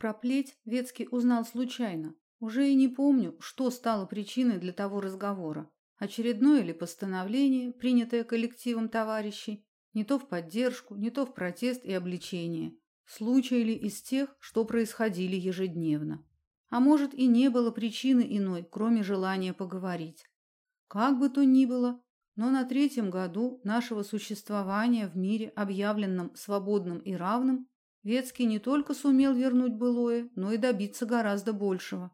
Про плеть Ветский узнал случайно. Уже и не помню, что стало причиной для того разговора. Очередное ли постановление, принятое коллективом товарищей, не то в поддержку, не то в протест и обличение. Случай ли из тех, что происходили ежедневно. А может и не было причины иной, кроме желания поговорить. Как бы то ни было, но на третьем году нашего существования в мире, объявленном свободным и равным, Ветский не только сумел вернуть былое, но и добиться гораздо большего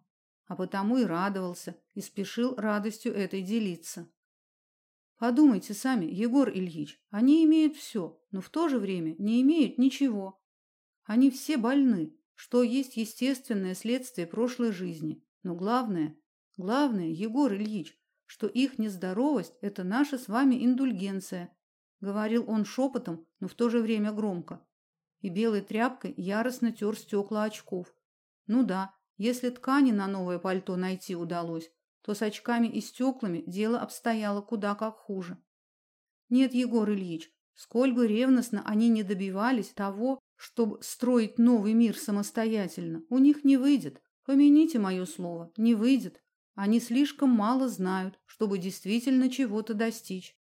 а потому и радовался, и спешил радостью этой делиться. Подумайте сами, Егор Ильич, они имеют все, но в то же время не имеют ничего. Они все больны, что есть естественное следствие прошлой жизни. Но главное, главное, Егор Ильич, что их нездоровость – это наша с вами индульгенция, говорил он шепотом, но в то же время громко. И белой тряпкой яростно тер стекла очков. Ну да, если ткани на новое пальто найти удалось, то с очками и стеклами дело обстояло куда как хуже. Нет, Егор Ильич, сколь бы ревностно они не добивались того, чтобы строить новый мир самостоятельно, у них не выйдет. Помяните мое слово, не выйдет. Они слишком мало знают, чтобы действительно чего-то достичь.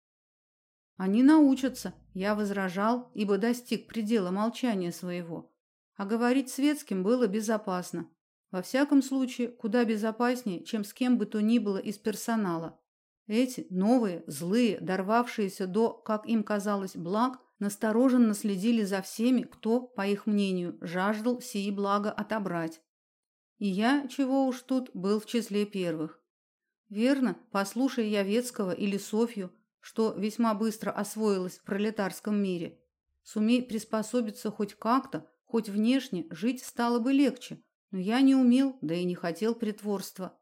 Они научатся, я возражал, ибо достиг предела молчания своего. А говорить светским было безопасно, во всяком случае, куда безопаснее, чем с кем бы то ни было из персонала. Эти новые, злые, дорвавшиеся до, как им казалось, благ, настороженно следили за всеми, кто, по их мнению, жаждал сии блага отобрать. И я, чего уж тут, был в числе первых. Верно, послушая я Ветского или Софью, что весьма быстро освоилась в пролетарском мире, сумей приспособиться хоть как-то, хоть внешне, жить стало бы легче, но я не умел, да и не хотел притворства.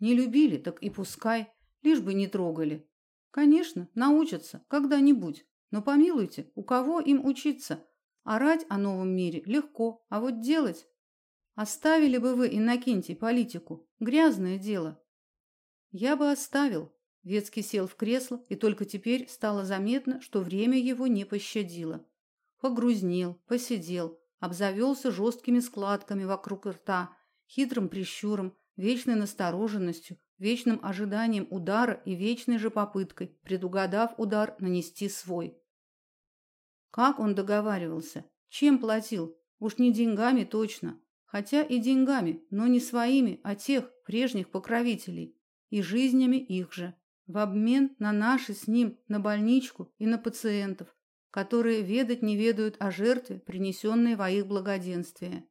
Не любили, так и пускай, лишь бы не трогали. Конечно, научатся когда-нибудь, но помилуйте, у кого им учиться? Орать о новом мире легко, а вот делать... Оставили бы вы, Иннокентий, политику. Грязное дело. Я бы оставил. Ветский сел в кресло, и только теперь стало заметно, что время его не пощадило. Погрузнел, посидел, обзавелся жесткими складками вокруг рта, хитрым прищуром, вечной настороженностью, вечным ожиданием удара и вечной же попыткой, предугадав удар, нанести свой. Как он договаривался? Чем платил? Уж не деньгами точно. Хотя и деньгами, но не своими, а тех прежних покровителей. И жизнями их же. В обмен на наши с ним, на больничку и на пациентов которые ведать не ведают о жертве, принесенной во их благоденствие.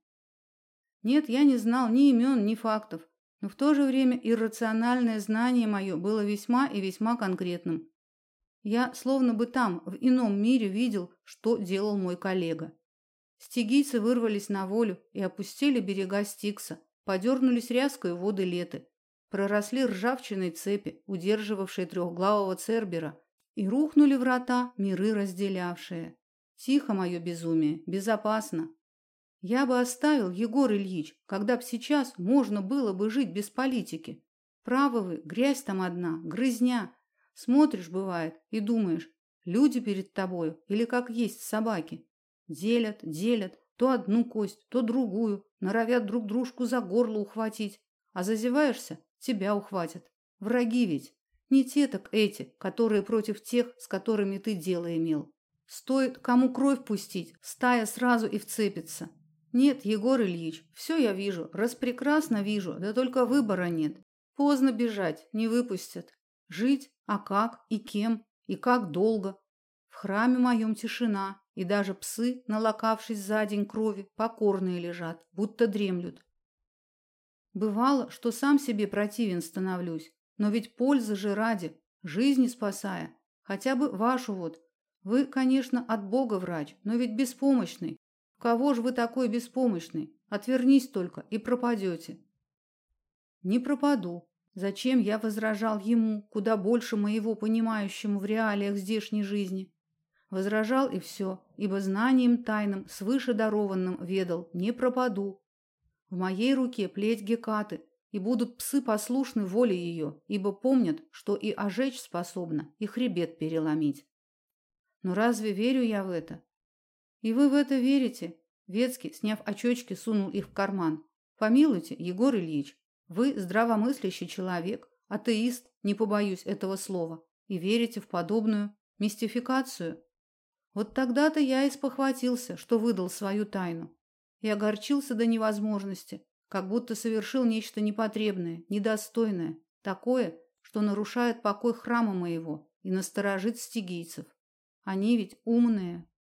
Нет, я не знал ни имен, ни фактов, но в то же время иррациональное знание мое было весьма и весьма конкретным. Я словно бы там, в ином мире, видел, что делал мой коллега. Стигийцы вырвались на волю и опустили берега Стикса, подернулись ряской воды леты, проросли ржавчиной цепи, удерживавшие трехглавого Цербера, и рухнули врата, миры разделявшие. Тихо мое безумие, безопасно. Я бы оставил, Егор Ильич, когда б сейчас можно было бы жить без политики. Правы вы, грязь там одна, грызня. Смотришь, бывает, и думаешь, люди перед тобою или как есть собаки. Делят, делят, то одну кость, то другую, норовят друг дружку за горло ухватить. А зазеваешься, тебя ухватят. Враги ведь. Не те, так эти, которые против тех, с которыми ты дело имел. Стоит кому кровь пустить, стая сразу и вцепится. Нет, Егор Ильич, все я вижу, распрекрасно вижу, да только выбора нет. Поздно бежать, не выпустят. Жить, а как и кем, и как долго. В храме моем тишина, и даже псы, налокавшись за день крови, покорные лежат, будто дремлют. Бывало, что сам себе противен становлюсь, но ведь пользы же ради, жизни спасая, хотя бы вашу вот. Вы, конечно, от Бога врач, но ведь беспомощный. Кого же вы такой беспомощный? Отвернись только и пропадете. Не пропаду. Зачем я возражал ему, куда больше моего понимающему в реалиях здешней жизни? Возражал и все, ибо знанием тайным, свыше дарованным ведал, не пропаду. В моей руке плеть Гекаты, и будут псы послушны воле ее, ибо помнят, что и ожечь способна, и хребет переломить. Но разве верю я в это? И вы в это верите? Ветский, сняв очечки, сунул их в карман. Помилуйте, Егор Ильич, вы здравомыслящий человек, атеист, не побоюсь этого слова, и верите в подобную мистификацию. Вот тогда-то я и спохватился, что выдал свою тайну, и огорчился до невозможности, как будто совершил нечто непотребное, недостойное, такое, что нарушает покой храма моего и насторожит стигийцев. Они ведь умные,